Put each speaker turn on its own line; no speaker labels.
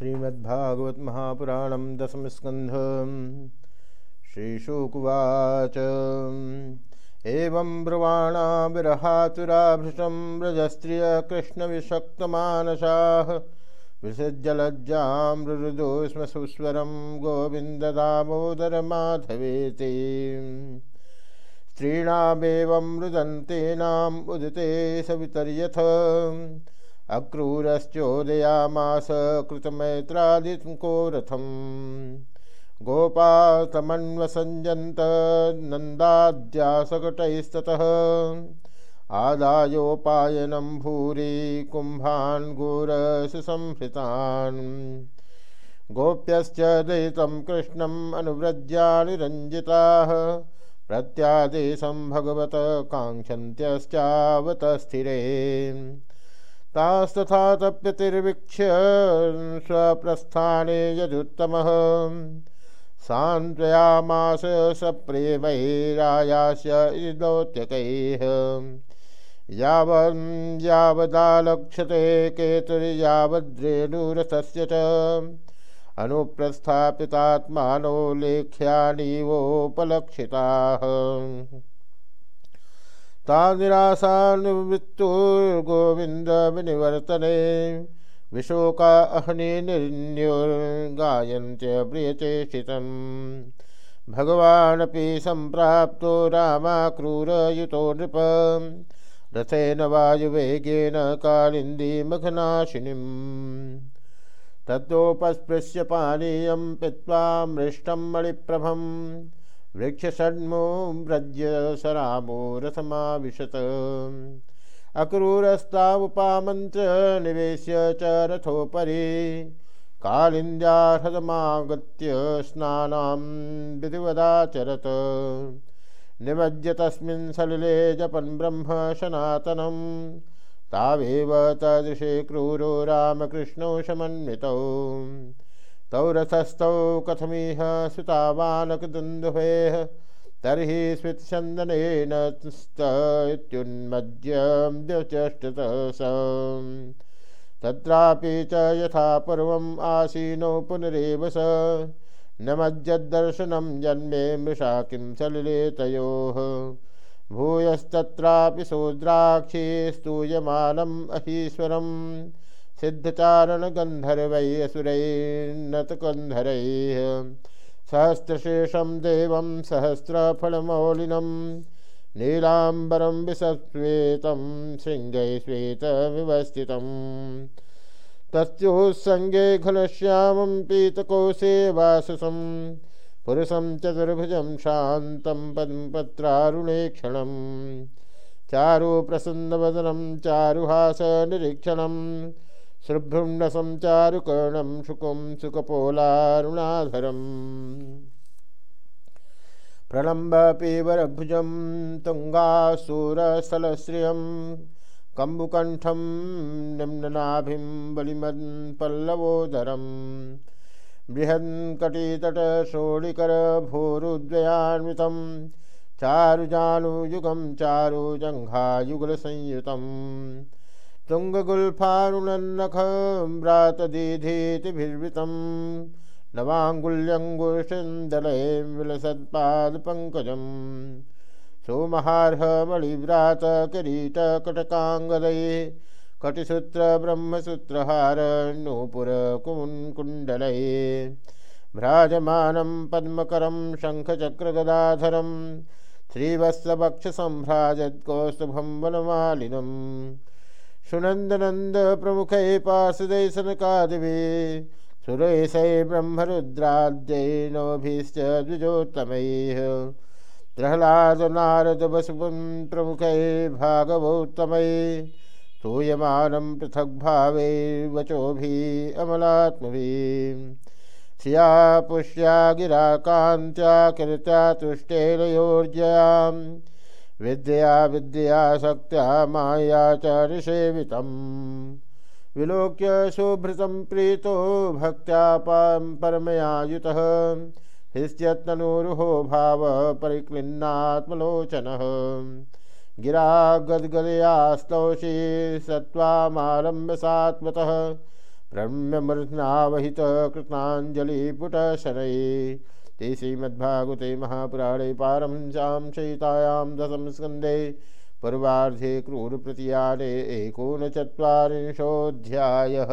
श्रीमद्भागवत महापुराण दशम स्कंध श्रीशुकुवाच। एवं ब्रुवाणा विरहातुराभृशं व्रजस्त्रिय कृष्णविषक्तमानसाः विसज्जलज्जां स्म सुस्वरं गोविन्ददामोदरमाधवेति। स्त्रीणामेवं रुदन्तेनाम् उदिते सवितर्यथ। अक्रूरश्चोदयामास कृतमैत्रादिको रथम्। गोपातमन्वसञ्जन्त नन्दाद्यासकटैस्ततः आदायोपायनं भूरि कुम्भान् गोरसंहृतान् गोप्यश्च दयितं कृष्णम् अनुव्रज्यानि रञ्जिताः प्रत्यादेशं भगवत काङ्क्षन्त्यश्चावत स्थिरे। तास्तथा तप्यतिर्वीक्ष्य स्वप्रस्थाने यदुत्तमः। सान्त्वयामास सप्रेमैरायास्य दौत्यकैः यावन् यावदालक्ष्यते केतुर्यावद्रेणुरथस्य च। अनुप्रस्थापितात्मानो लेख्यानीवोपलक्षिताः। तानिराशानुवृत्तुर्गोविन्दविनिवर्तने विशोका अहनिर्न्युर्गायन्त्य प्रियचेष्टितम्। भगवानपि सम्प्राप्तो रामाक्रूरयुतो नृप। रथेन वायुवेगेन कालिन्दीमघनाशिनीम्। तत्तोपस्पृश्य पानीयं पीत्वा मृष्टं मणिप्रभम्। वृक्षषण्मो व्रज्य सरामो रथमाविशत अक्रूरस्तावुपामन्त्र निवेश्य च रथोपरि। कालिन्द्याहृदमागत्य स्नानां विधिवदाचरत। निमज्य तस्मिन् सलिले जपन् ब्रह्म सनातनं। तावेव तदृशे क्रूरो रामकृष्णौ समन्वितौ। तौ रथस्थौ कथमिह सुतावानकदुन्दुभेः तर्हि स्मृतिचन्दनेन स्तुन्मज्यचष्टतः स। तत्रापि च यथा पूर्वम् आसीनो पुनरेव स। न मज्जद्दर्शनं जन्मे मृषा किं सलिले तयोः भूयस्तत्रापि शूद्राक्षी स्तूयमानम् अहीश्वरम्। सिद्धचारण गंधर्वै असुरैर्नतकन्धरैः सहस्रशेषं देवं सहस्रफलमौलिनं नीलाम्बरं विसश्वेतं शृङ्गै श्वेतविवस्थितम् तस्योत्सङ्गे घनश्यामं पीतकोशे वाससं पुरुषं चतुर्भुजं शान्तं पद्मपत्रारुणे क्षणं। चारु प्रसन्नवदनं चारुहासनिरीक्षणम् शुभ्रुण्डसं चारुकर्णं शुकं सुकपोलारुणाधरम्। प्रणम्ब पीवरभुजं तुङ्गासुरस्थलश्रियं कम्बुकण्ठं निम्ननाभिं बलिमत्पल्लवोदरं बृहन्कटितटशोणिकरभूरुद्वयान्वितं चारुजानुयुगं चारुजङ्घायुगलसंयुतम्। तुङ्गगुल्फारुणन्नखम्रातदीधीतिभिर्वृतं नवाङ्गुल्यङ्गुषन्दलयं विलसत्पादपङ्कजं सोमहार्हमणिव्रातकिरीटकटकाङ्गदये कटिसूत्रब्रह्मसूत्रहारनूपुरकुण्कुण्डलये भ्राजमानं पद्मकरं शङ्खचक्रगदाधरं श्रीवत्सभक्षसम्भ्राजत्कौस्तुभं वनमालिनम्। सुनंदनंद प्रमुख पार्षदय सनकादिवे सुरेशै ब्रह्मरुद्राद्यैनोभिश्च द्विजोत्तमैः प्रह्लाद नारद वसुपुन् प्रमुखै भागवोत्तमै स्तूयमानं पृथग्भावैर्वचोभिः अमलात्मभिः श्रिया पुष्या गिरा कान्त्या कृत्या तुष्टेलयोर्जयाम् विद्या विद्या शक्त्या माया च निषेवितम् विलोक्य सुभृतं प्रीतो भक्त्या परमयायुतः। हृष्यत्तनुरुहो भाव परिक्लिन्नात्मलोचनः। गिरा गद्गदयास्तौषि सत्त्वामारम्भ सात्मतः प्रणम्यमृतनावहित कृताञ्जलिपुट शनये ते श्रीमद्भागवते महापुराणे पारमंस्यां सहितायां दशम स्कन्धे पूर्वार्धे क्रूरप्रतियाने एकोनचत्वारिंशोऽध्यायः।